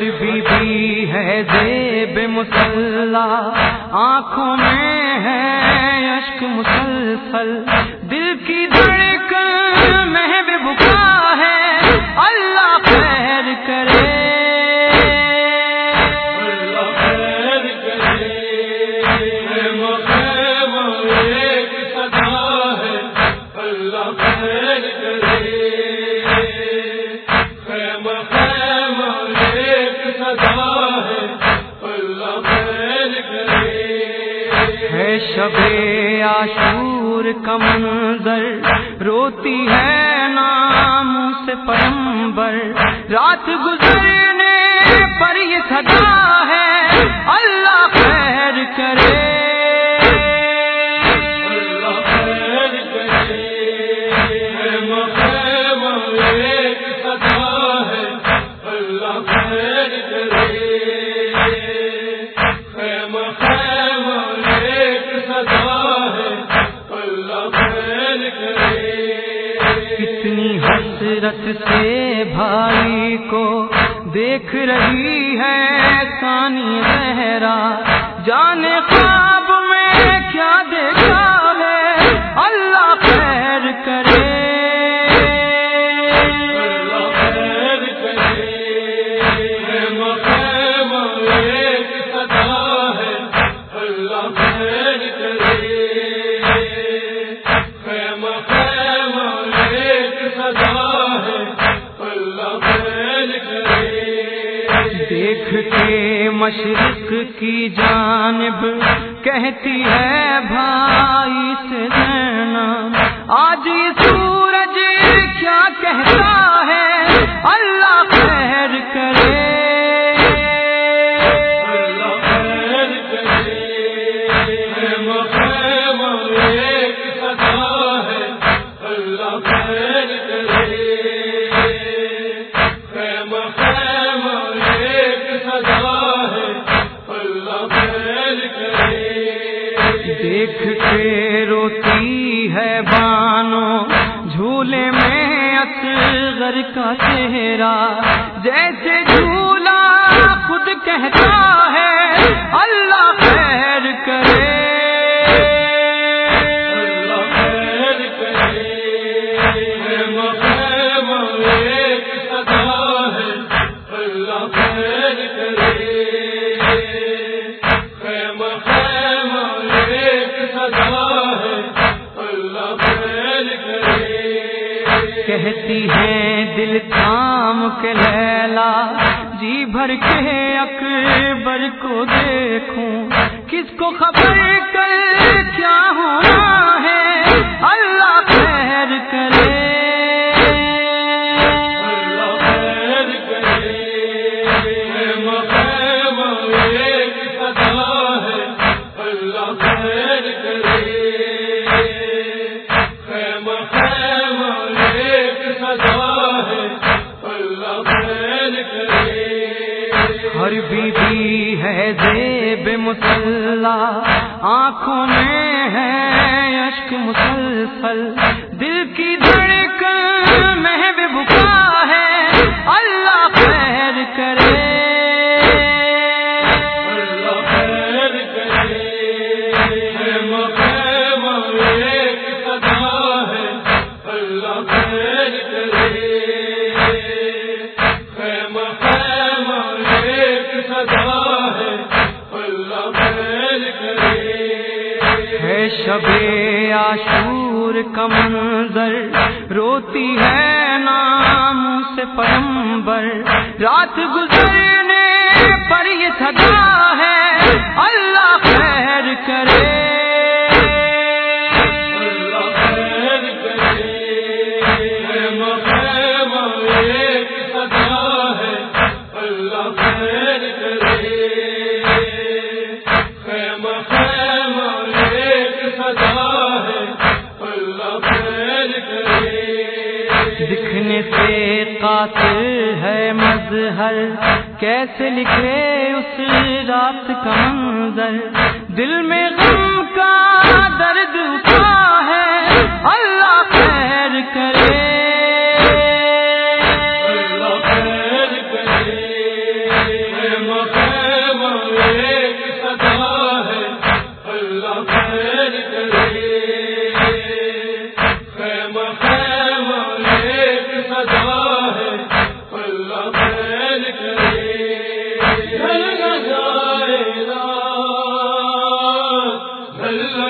Per be be ہے زیب مسلح۔ آنکھوں میں ہے اشک مسلسل۔ دل کی شب عاشور کا منظر روتی ہے نام سے پیمبر رات گزر کتنی حسرت سے بھائی کو دیکھ رہی ہے سانی زہرا۔ جانے خواب میں کیا دیکھا ہے؟ اللہ خیر کرے۔ اللہ خیر کرے۔ مشرق کی جانب کہتی ہے بھائی سے دینا آج یہ سورج کیا کہتا ہے؟ اللہ دیکھ کے روتی ہے بانو، جھولے میں اصغر کا چہرہ۔ جیسے جھولا خود کہتا ہے، اللہ ہے کہتی ہے دل کام کے لیلا جی بھر کے اکبر کو دیکھوں، کس کو خبر کر کیا ہونا؟ ہر بی بی ہے زیب مسلح آنکھوں میں ہے اشک مسلسل دل کی شب آشور کا منظر، روتی ہے نام سے پیمبر رات گزرنے پر یہ تھگا ہے، اللہ خیر کرے۔ اللہ خیر کرے۔ قاتل ہے مظہر۔ کیسے لکھے اس رات کا منظر؟ دل میں غم کا درد اٹھا ہے۔ اللہ خیر کرے۔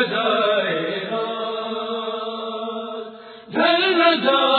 نہ جائے گا۔ گھر نہ جائے